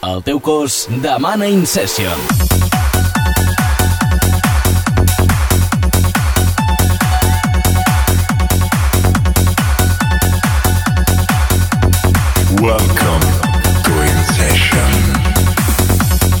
El teu cos demana Incession. Welcome to Incession.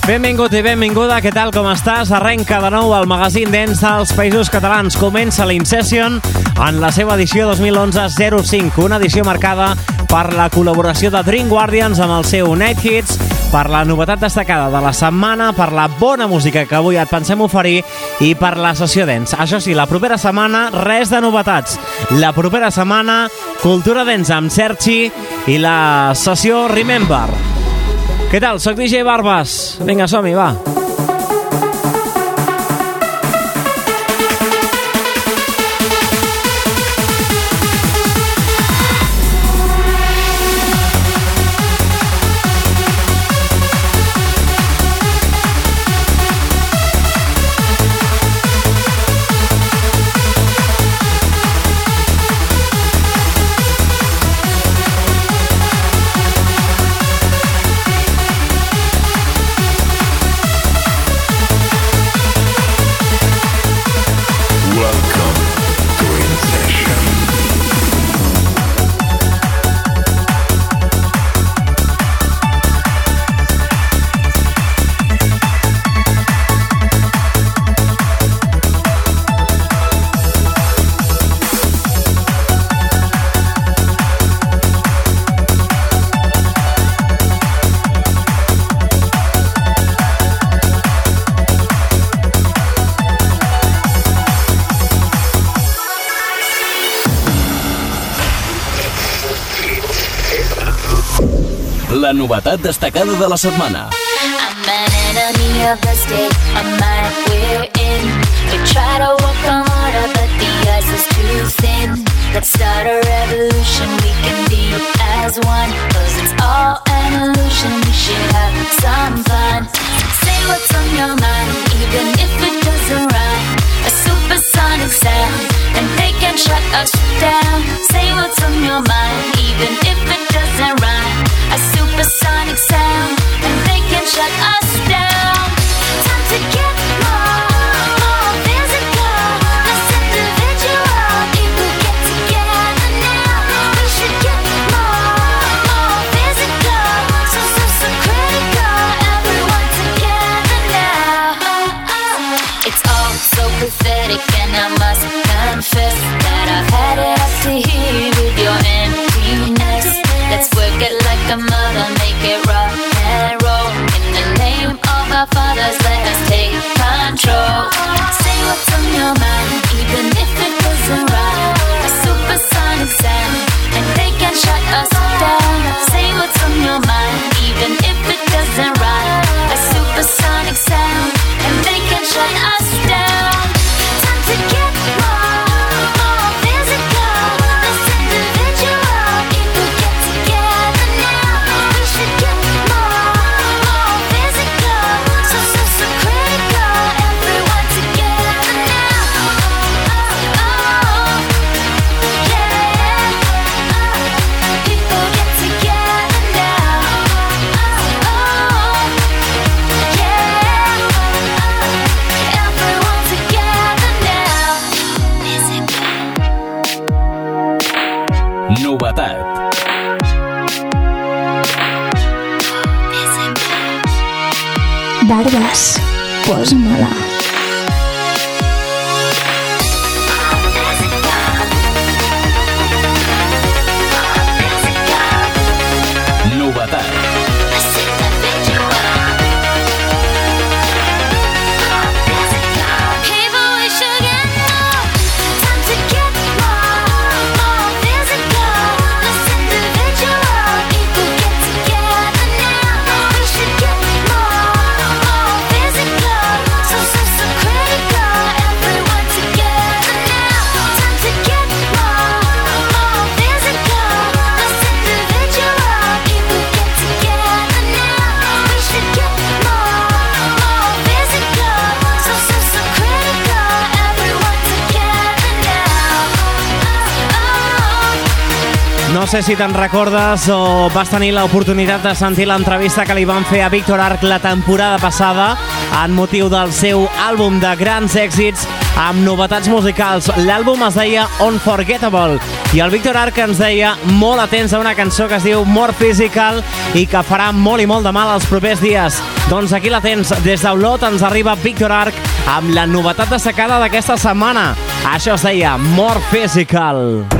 Benvingut i benvinguda, què tal, com estàs? Arrenca de nou el magazín dents dels Països Catalans. Comença l'Incession en la seva edició 2011-05, una edició marcada per la col·laboració de Dream Guardians amb el seu Night Hits, per la novetat destacada de la setmana, per la bona música que avui et pensem oferir i per la sessió dents. Això sí, la propera setmana, res de novetats. La propera setmana, Cultura Dents amb Sergi i la sessió Remember. Què tal? Soc DJ Barbas. Vinga, som-hi, va. Welcome novetat destacada de la setmana. I'm an enemy of the state, a mind we're in. We try to walk on water, but the ice is too thin. Let's start a revolution, we can be as one. Cause it's all an illusion, we should have some fun. Say what's on your mind, even if it doesn't rhyme. A supersonic sound, and they can shut us down. Say what's on your mind, even if it doesn't rhyme. A supersonic sound, and they can shut us down. Time to get more, All there's a go. People get together now. We should get more physical. Less a mother, make it rock and roll. In the name of our fathers, let us take control. Say what's on sé si te'n recordes o vas tenir l'oportunitat de sentir l'entrevista que li van fer a Víctor Arc la temporada passada en motiu del seu àlbum de grans èxits amb novetats musicals. L'àlbum es deia Unforgettable i el Víctor Arc ens deia molt atents a una cançó que es diu More Physical i que farà molt i molt de mal els propers dies. Doncs aquí la tens. Des d'Olot ens arriba Víctor Arc amb la novetat destacada d'aquesta setmana. Això es deia More Physical.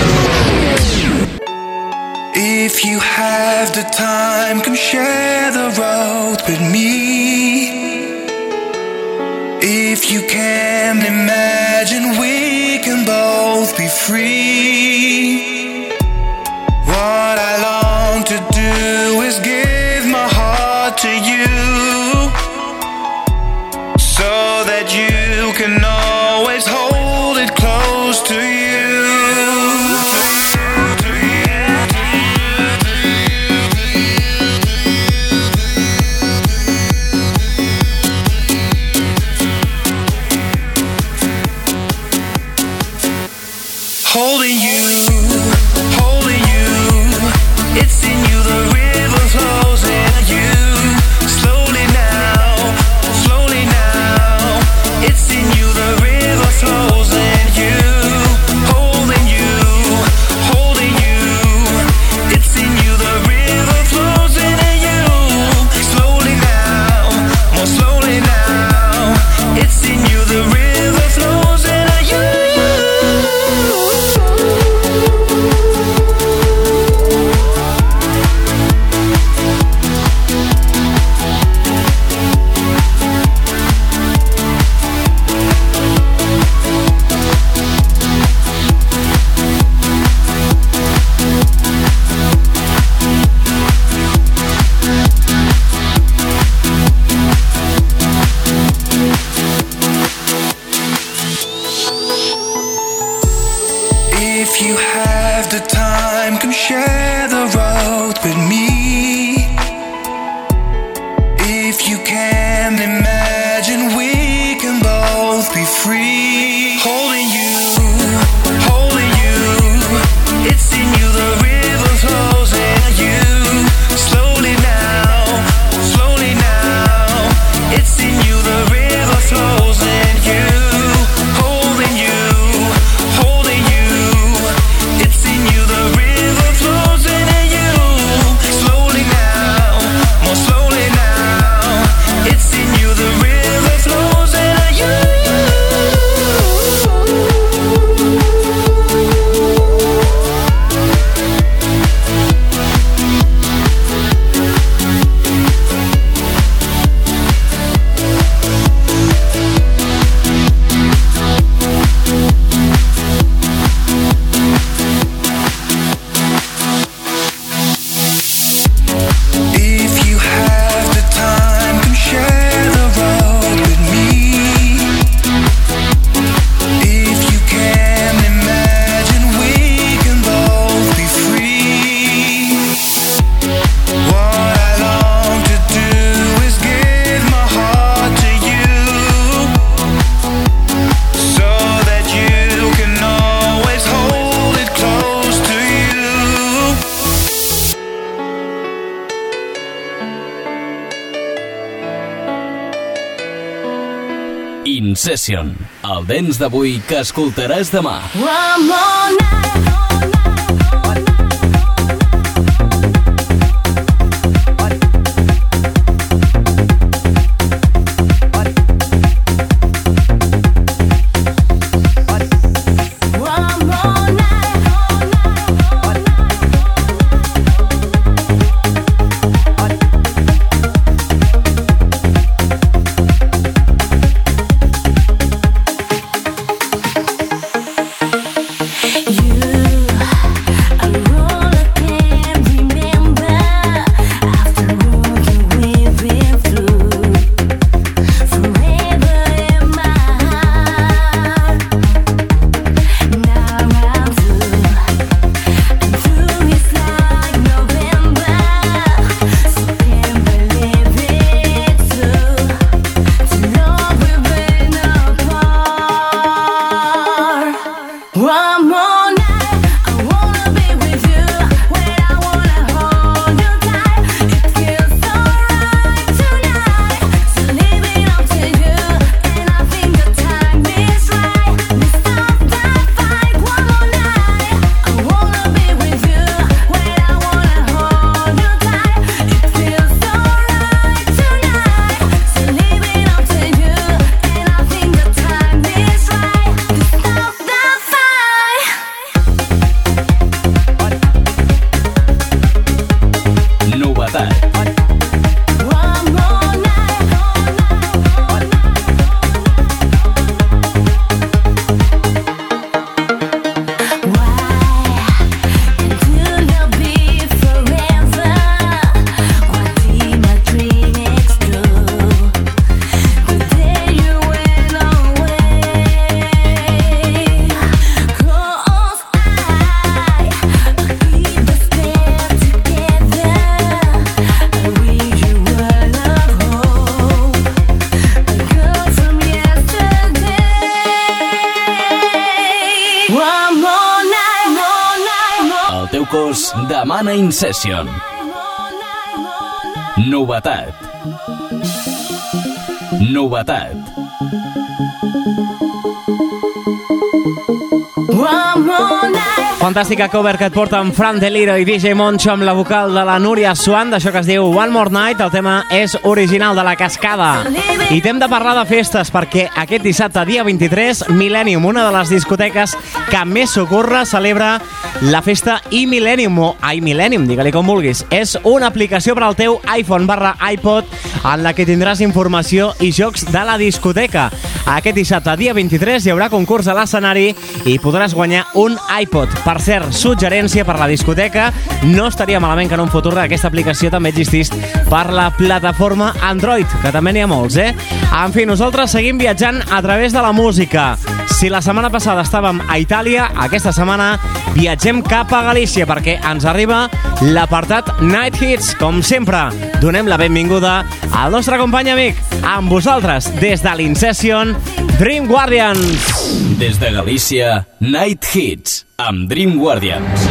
If you have the time, come share the road with me. If you can imagine, we can both be free. Session. El dents d'avui que escoltaràs demà. One Session. Novetat. Novetat. Fantàstica cover que et porta amb Fran Deliro i DJ Moncho amb la vocal de la Núria Swan, d'això que es diu One More Night. El tema és original de la Cascada. I t'hem de parlar de festes perquè aquest dissabte, dia 23, Millennium, una de les discoteques que més s'ocorre, celebra la festa iMillennium o iMillennium, digue-li com vulguis. És una aplicació per al teu iPhone barra iPod en la que tindràs informació i jocs de la discoteca. Aquest dissabte, dia 23, hi haurà concurs a l'escenari i podràs guanyar un iPod. Per cert, suggerència per la discoteca, no estaria malament que en un futur aquesta aplicació també existís per la plataforma Android, que també n'hi ha molts, eh? En fi, nosaltres seguim viatjant a través de la música. Si la setmana passada estàvem a Itàlia, aquesta setmana viatgem cap a Galícia perquè ens arriba l'apartat Night Hits. Com sempre, donem la benvinguda al nostre company amic, amb vosaltres, des de l'Incession, Dream Guardians. Des de Galícia, Night Hits, amb Dream Guardians.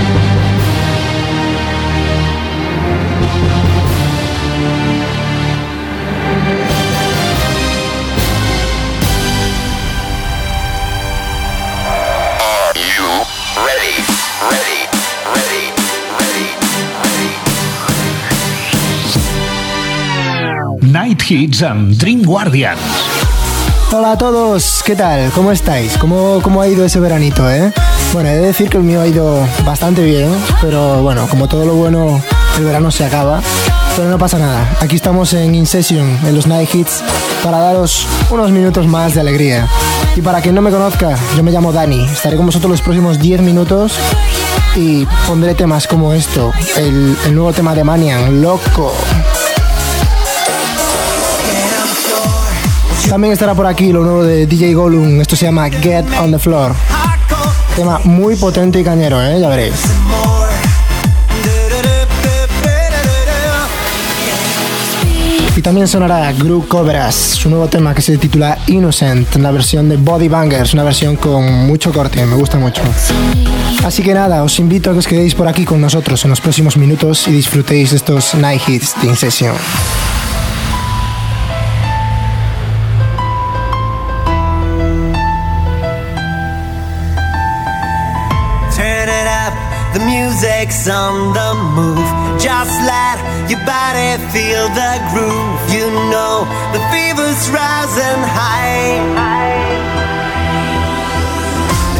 Are you ready? Ready? Ready? Ready? Ready? Night Hits amb Dream Guardians. Hola a todos, ¿qué tal? ¿Cómo estáis? ¿Cómo, ¿Cómo ha ido ese veranito, eh? Bueno, he de decir que el mío ha ido bastante bien, pero bueno, como todo lo bueno, el verano se acaba. Pero no pasa nada, aquí estamos en In Session, en los Night Hits, para daros unos minutos más de alegría. Y para quien no me conozca, yo me llamo Dani, estaré con vosotros los próximos 10 minutos y pondré temas como esto, el, el nuevo tema de Manian, Loco. También estará por aquí lo nuevo de DJ Gollum. Esto se llama Get on the Floor. Tema muy potente y cañero, ¿eh? Ya veréis. Y también sonará Group Cobras, su nuevo tema que se titula Innocent, en la versión de Body Bangers, una versión con mucho corte, me gusta mucho. Así que nada, os invito a que os quedéis por aquí con nosotros en los próximos minutos y disfrutéis de estos Night Hits de Incession. Music's on the move. Just let your body feel the groove. You know the fever's rising high.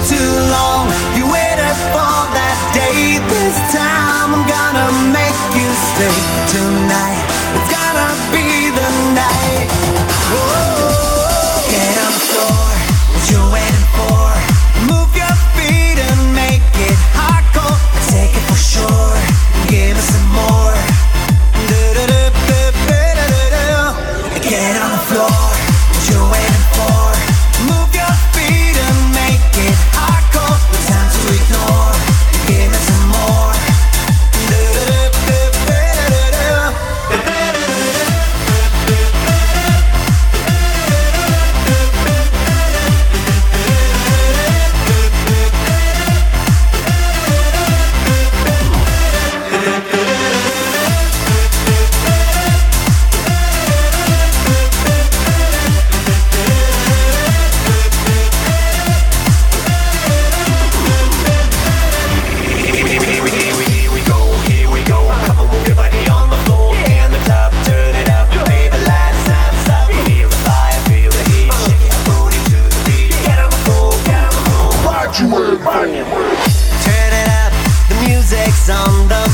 Too long you waited for that day. This time I'm gonna make you stay tonight. I'm the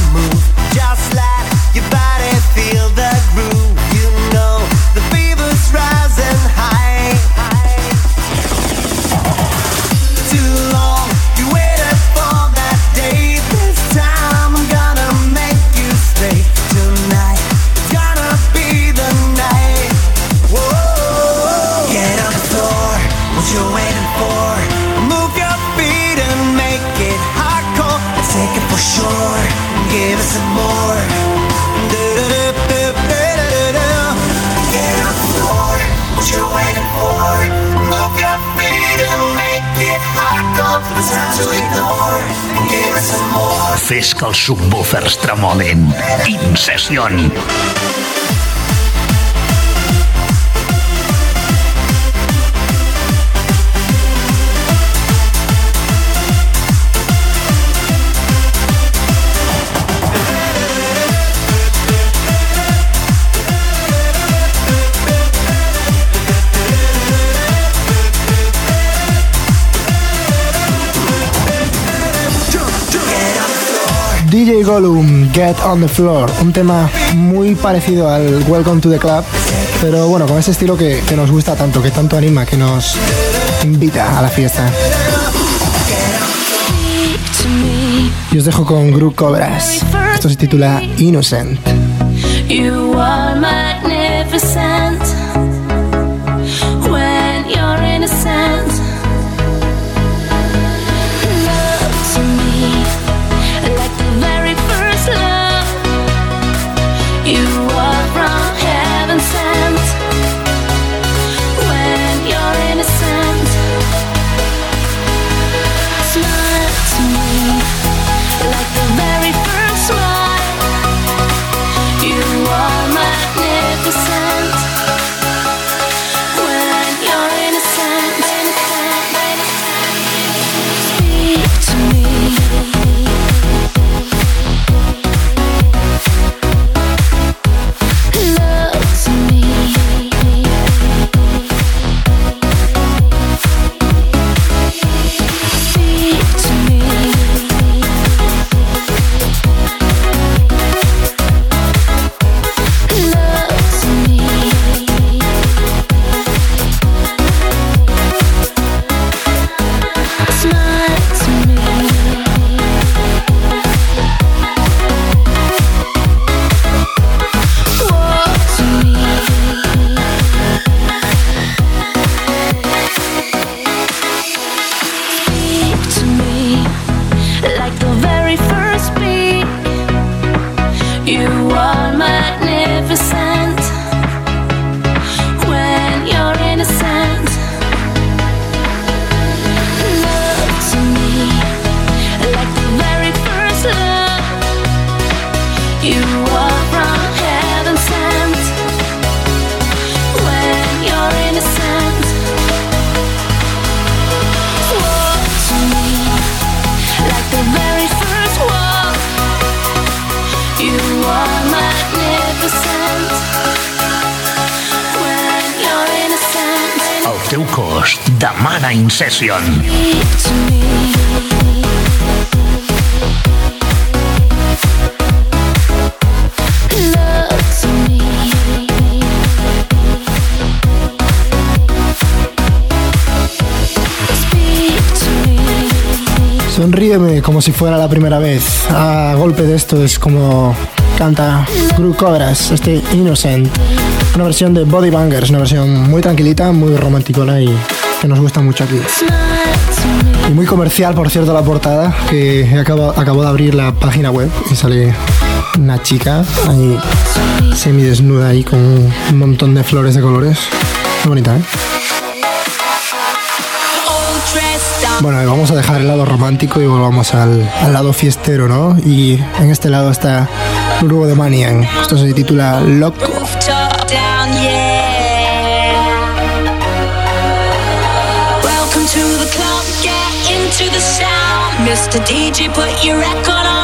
subwoofers tremolen. Incession. DJ Gollum, Get on the Floor, un tema muy parecido al Welcome to the Club, pero bueno, con ese estilo que, que nos gusta tanto, que tanto anima, que nos invita a la fiesta. Y os dejo con Group Cobras. Esto se titula Innocent. Speak to me. Sonríeme como si fuera la primera vez. A golpe de esto es como canta Group Cobras, este Innocent. Una versión de Body Bangers, una versión muy tranquilita, muy romanticona y que nos gusta mucho aquí. Y muy comercial, por cierto, la portada, que acabo, de abrir la página web y sale una chica ahí semidesnuda ahí con un montón de flores de colores. Muy bonita, ¿eh? Bueno, vamos a dejar el lado romántico y volvamos al, al lado fiestero, ¿no? Y en este lado está grupo de Manian. Esto se titula Loco. Mr. DJ, put your record on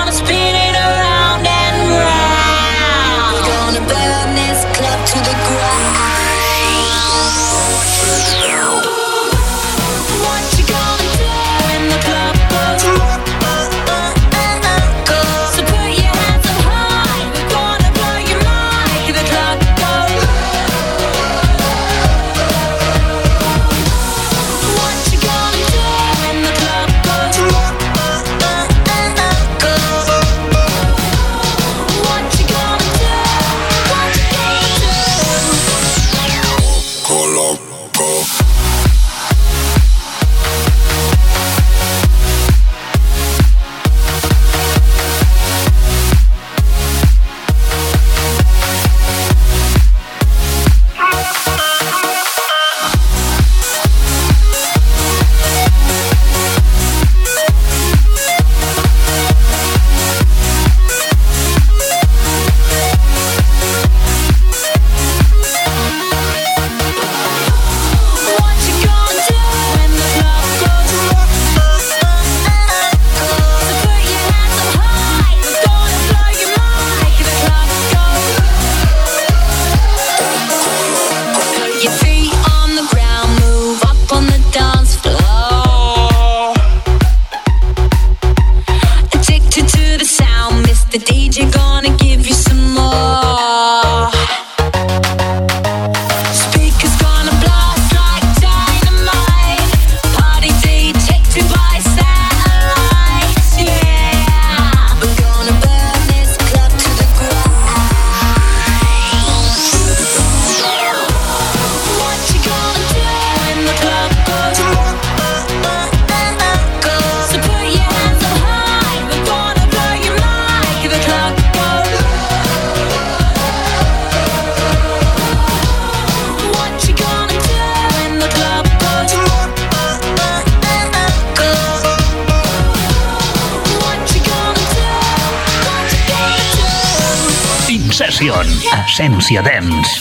Session, Essència Dance.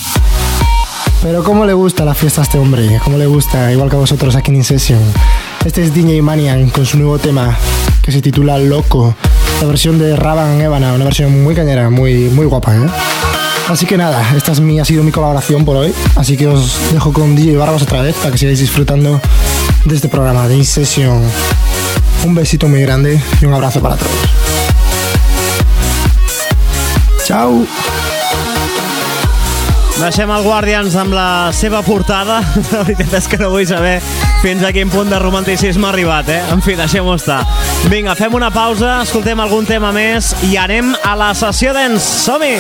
Pero cómo le gusta la fiesta a este hombre, cómo le gusta, igual que a vosotros aquí en Incession. Este es DJ Manian con su nuevo tema que se titula Loco. La versión de Raban Evana, una versión muy cañera, muy, muy guapa, ¿eh? Así que nada, esta es mi, ha sido mi colaboración por hoy. Así que os dejo con DJ Barbas otra vez para que sigáis disfrutando de este programa de Incession. Un besito muy grande y un abrazo para todos. Chao. Deixem el Guardians amb la seva portada. La veritat és que no vull saber fins a quin punt de romanticisme ha arribat, eh? En fi, deixem-ho estar. Vinga, fem una pausa, escoltem algun tema més i anem a la sessió d'ens. Som-hi!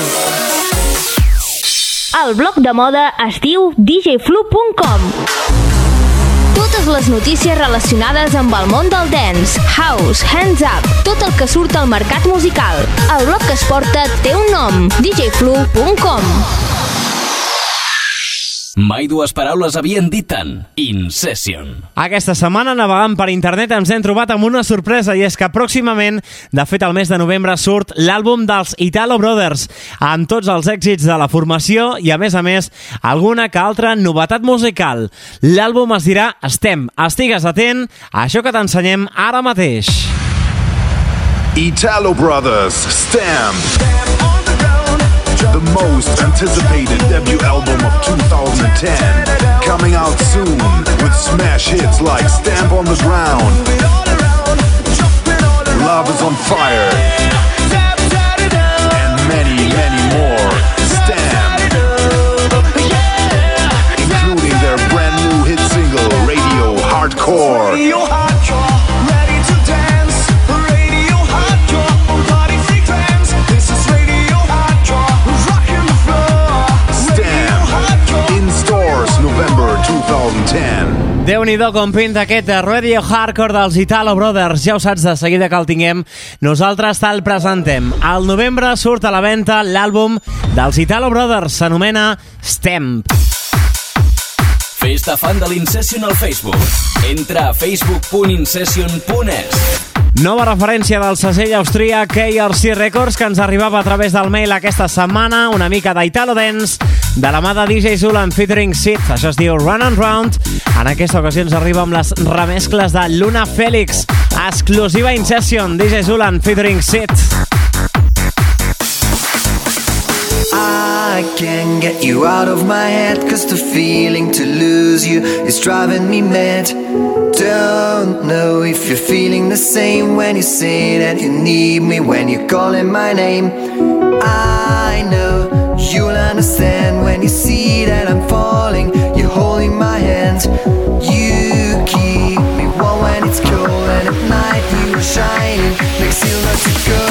El blog de moda es diu djflu.com Totes les notícies relacionades amb el món del dance, house, hands up, tot el que surt al mercat musical. El blog que es porta té un nom, djflu.com Mai dues paraules havien dit tant. Incession. Aquesta setmana, navegant per internet, ens hem trobat amb una sorpresa i és que pròximament, de fet el mes de novembre, surt l'àlbum dels Italo Brothers, amb tots els èxits de la formació i, a més a més, alguna que altra novetat musical. L'àlbum es dirà Estem. Estigues atent a això que t'ensenyem ara mateix. Italo Brothers Stamp. The most anticipated debut album of 2010. Coming out soon with smash hits like Stamp on the Ground. Love is on Fire. 2010. Déu-n'hi-do com pinta aquest Radio Hardcore dels Italo Brothers. Ja ho saps, de seguida que el tinguem, nosaltres te'l presentem. Al novembre surt a la venda l'àlbum dels Italo Brothers. S'anomena Stamp. Fes-te fan de l'Incession al Facebook. Entra a facebook.incession.es. Nova referència del segell austríac KRC Records que ens arribava a través del mail aquesta setmana, una mica d'Italo Dance, de la mà de DJ Zulan featuring Sid. Això es diu Run and Round. En aquesta ocasió ens arriba amb les remescles de Luna Félix. Exclusiva in session, DJ Zulan featuring Sid. I can't get you out of my head Cause the feeling to lose you is driving me mad. Don't know if you're feeling the same When you say that you need me When you're calling my name. I know you'll understand When you see that I'm falling You're holding my hand. You keep me warm when it's cold And at night you are shining Like silver to gold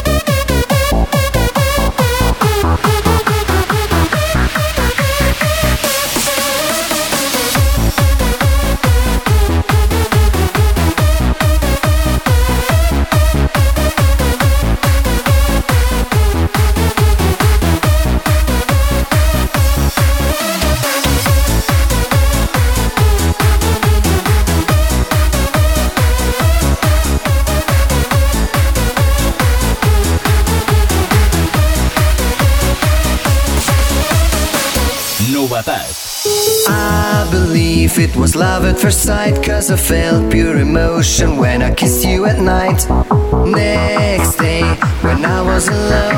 Was love at first sight Cause I felt pure emotion when I kissed you at night. Next day, when I was alone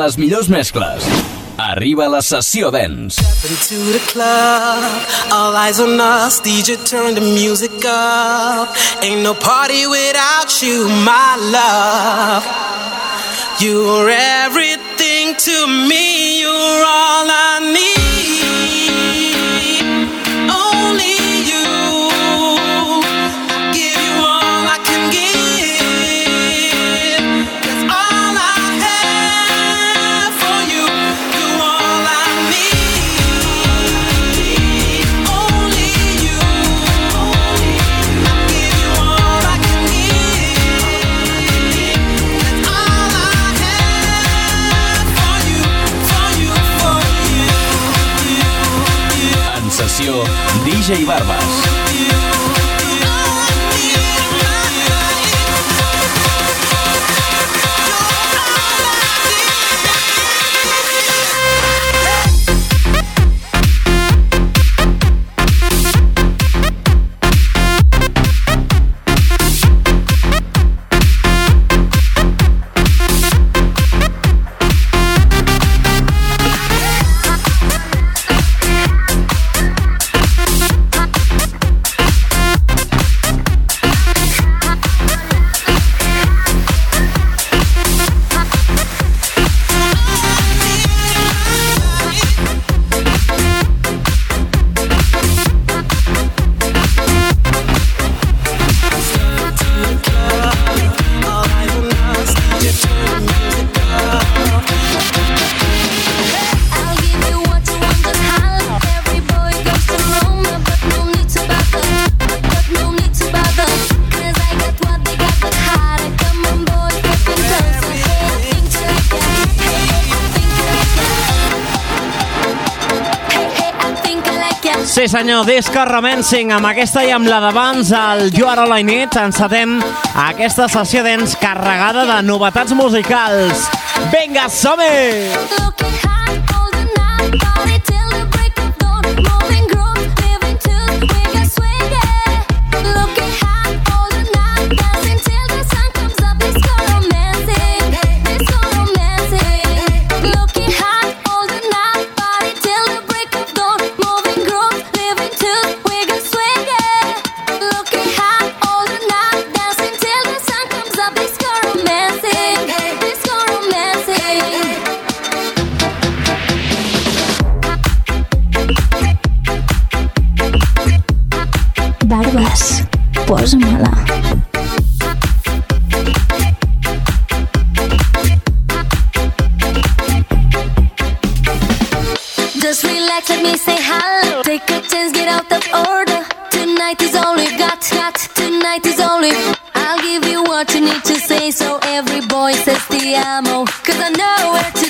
les millors mescles. Arriba la sessió club, all eyes on us. DJ, turn the music up. Ain't no party without you, my love. You're everything to me. You're all I need. 这一万吧。Senyor, disco Romancing, amb aquesta i amb la d'abans, el You Are All I Need, encetem aquesta sessió d'ens carregada de novetats musicals. Vinga, som-hi! Barbes, posa-me-la. Just relax, let me say hello. Take a chance, get out of order. Tonight is all we've got, got. Tonight is all we've I'll give you what you need to say, so every boy says the ammo. Cause I know where to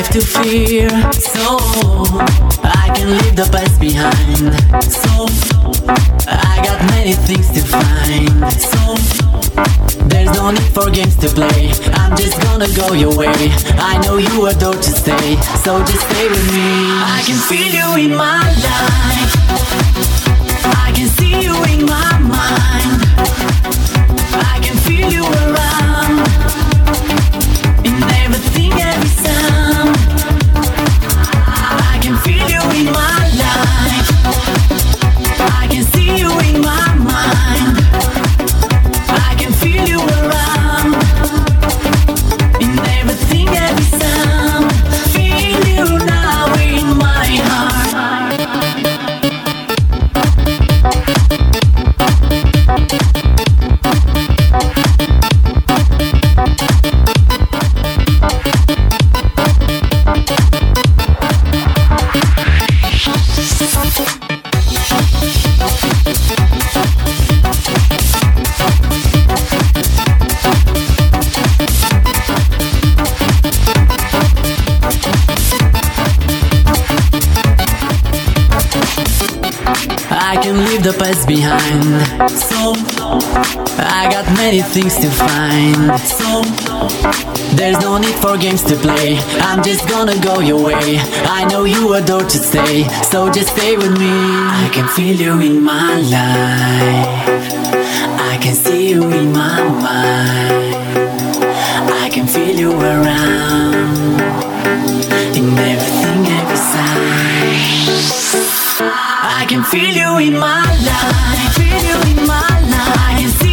left to fear, so I can leave the past behind, so I got many things to find, so there's no need for games to play. I'm just gonna go your way. I know you adore to stay, so just stay with me. I can feel you in my life. I can see you in my mind. I can feel you around in everything, the past behind. So I got many things to find. So there's no need for games to play. I'm just gonna go your way. I know you adore to stay, so just stay with me. I can feel you in my life. I can see you in my mind. I can feel you around in everything, every sign. I can feel you in my life. Feel you in my life.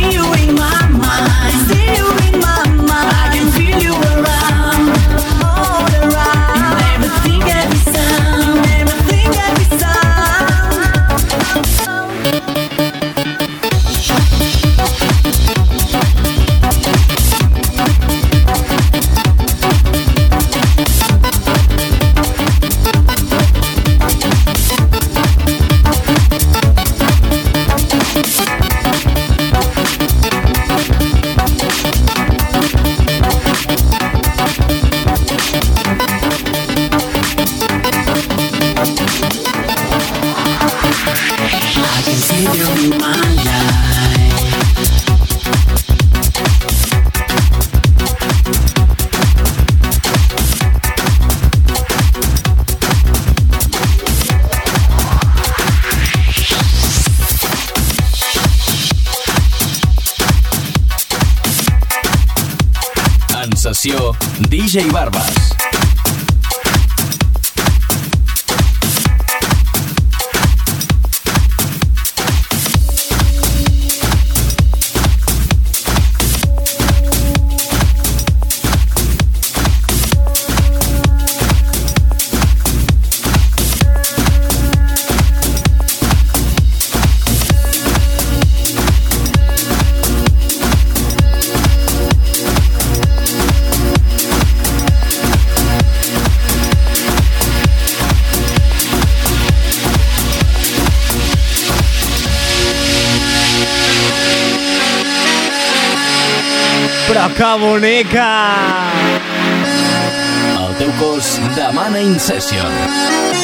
DJ Barba. Bonica! El teu cos demana Incession.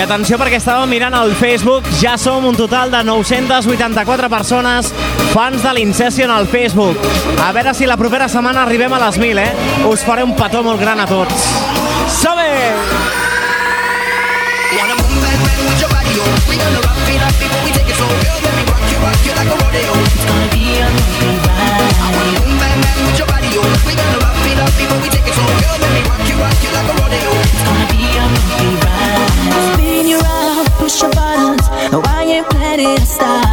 Atenció perquè estàvem mirant al Facebook, ja som un total de 984 persones fans de l'Incession al Facebook. A veure si la propera setmana arribem a les 1.000, eh? Us faré un petó molt gran a tots. can't stop.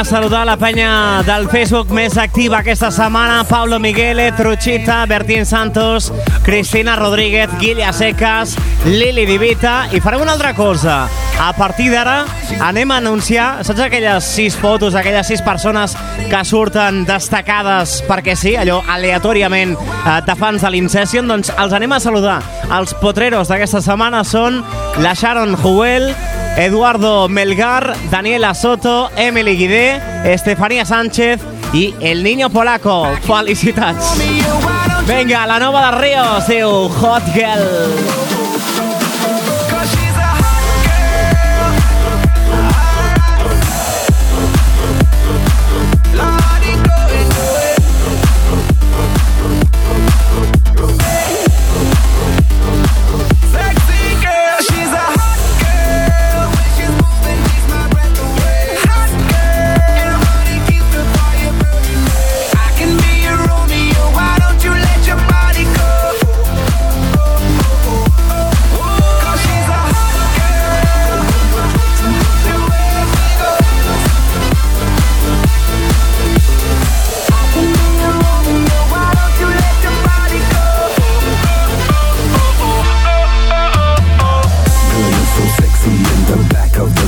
a saludar la penya del Facebook més activa aquesta setmana. Pablo Miguel, Truchita, Bertín Santos, Cristina Rodríguez, Guilla Secas, Lili Divita. I farem una altra cosa. A partir d'ara anem a anunciar, saps aquelles sis fotos, aquelles sis persones que surten destacades perquè sí, allò aleatòriament eh, de fans de l'Incession, doncs els anem a saludar. Els potreros d'aquesta setmana són la Sharon Huel, Eduardo Melgar, Daniela Soto, Emily Guidé, Estefanía Sánchez y el niño polaco. Felicitats! Venga, la nova de Ríos, diu Hot Girl. in the back of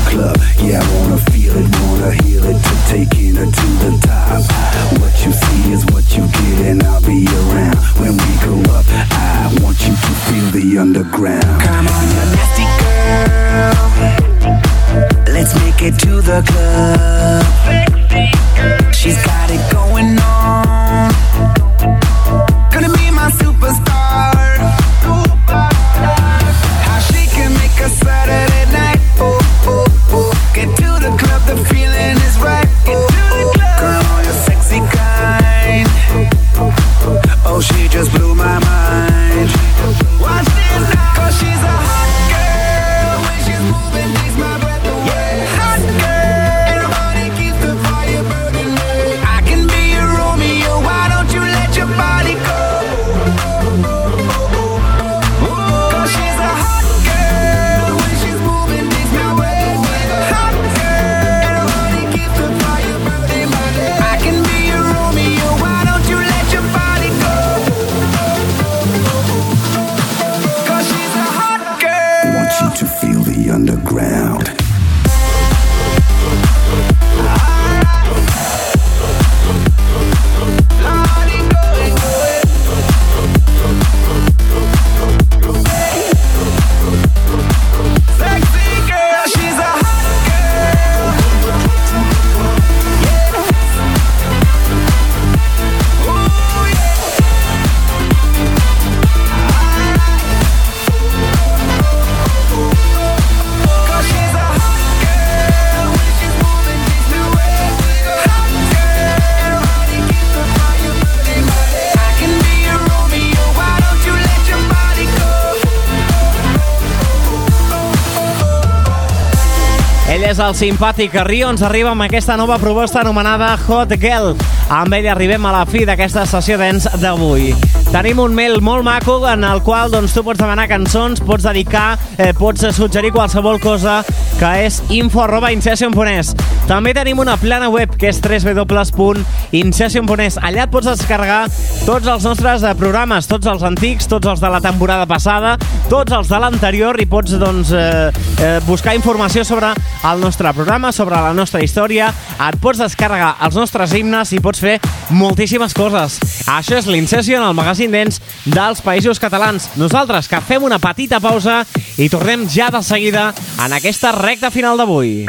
és el simpàtic Rio ens arriba amb aquesta nova proposta anomenada Hot Girl amb ell arribem a la fi d'aquesta sessió dents d'avui. Tenim un mail molt maco en el qual doncs, tu pots demanar cançons, pots dedicar, eh, pots suggerir qualsevol cosa que és info arroba incession.es. També tenim una plana web que és www.incession.es. Allà et pots descarregar tots els nostres eh, programes, tots els antics, tots els de la temporada passada, tots els de l'anterior i pots doncs, eh, eh, buscar informació sobre el nostre programa, sobre la nostra història, et pots descarregar els nostres himnes i pots fer moltíssimes coses. Això és l'Incession, el magazín dents dels països catalans. Nosaltres que fem una petita pausa i tornem ja de seguida en aquesta recta final d'avui.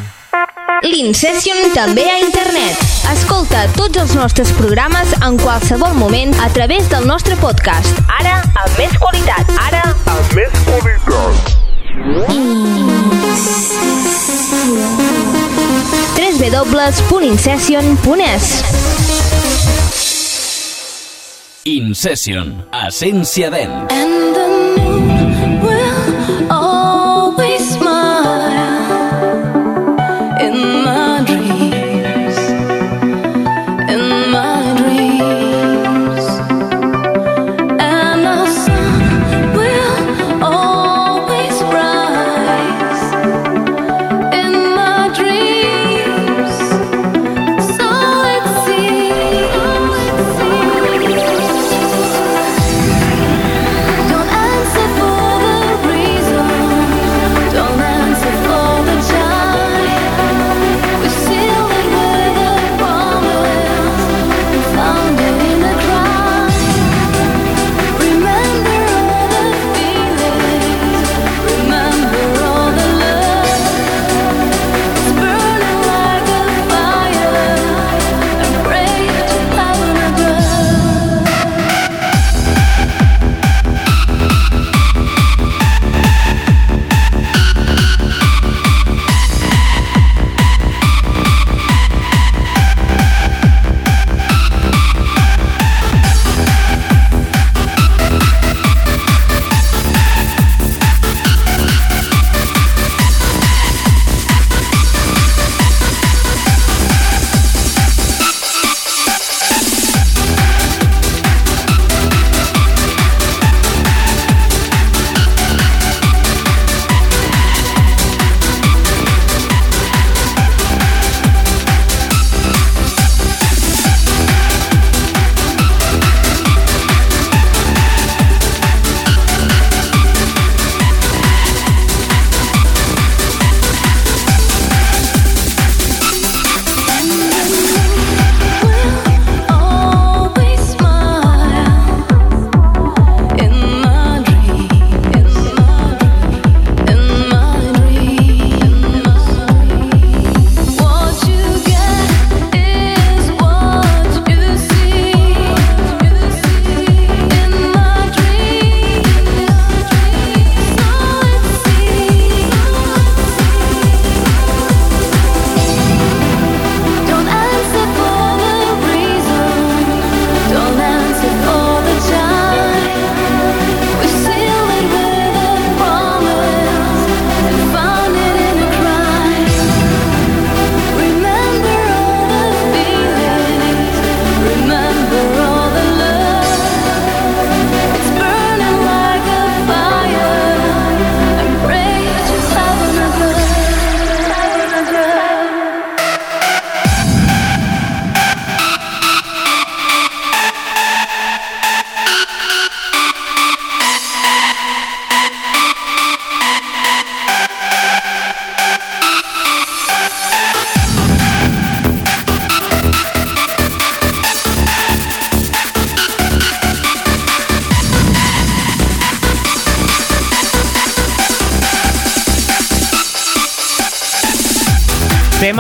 L'Incession també a internet. Escolta tots els nostres programes en qualsevol moment a través del nostre podcast. Ara, amb més qualitat. Ara, amb més qualitat. www.incession.es In Session, Asencia Dent.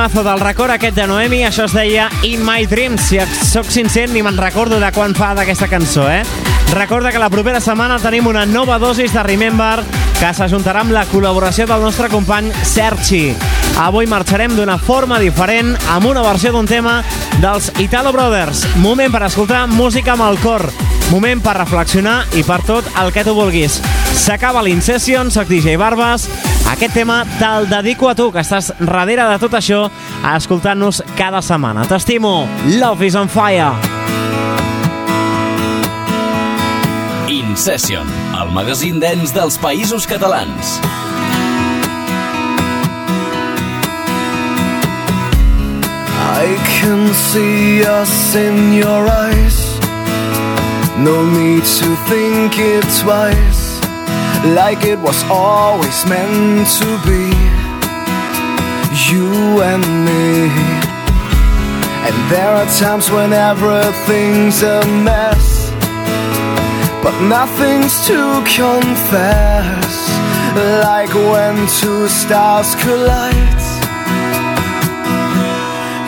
Temazo del record aquest de Noemi, això es deia In My Dreams. Si sóc sincer, ni me'n recordo de quan fa d'aquesta cançó, eh? Recorda que la propera setmana tenim una nova dosis de Remember que s'ajuntarà amb la col·laboració del nostre company Sergi. Avui marxarem d'una forma diferent amb una versió d'un tema dels Italo Brothers. Moment per escoltar música amb el cor. Moment per reflexionar i per tot el que tu vulguis. S'acaba l'Incession, soc DJ Barbas. Aquest tema te'l dedico a tu, que estàs darrere de tot això, escoltant-nos cada setmana. T'estimo. Love is on fire. In Session, el magazín dens dels països catalans. I can see us in your eyes. No need to think it twice. Like it was always meant to be. You and me. And there are times when everything's a mess. But nothing's to confess. Like when two stars collide.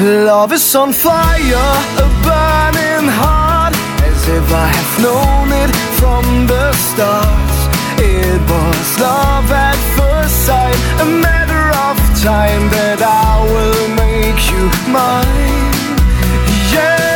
Love is on fire, a burning heart, as if I have known it from the start. It was love at first sight, a matter of time that I will make you mine. Yeah,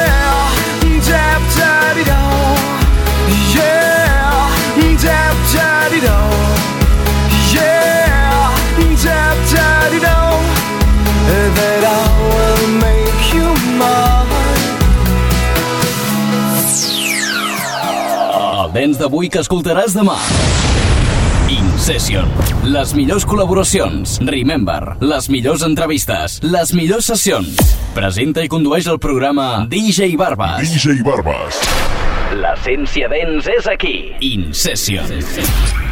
El dents d'avui que escoltaràs demà. In Session. Les millors col·laboracions. Remember. Les millors entrevistes. Les millors sessions. Presenta i condueix el programa DJ Barbas. DJ Barbas. L'essència dents és aquí. In Session.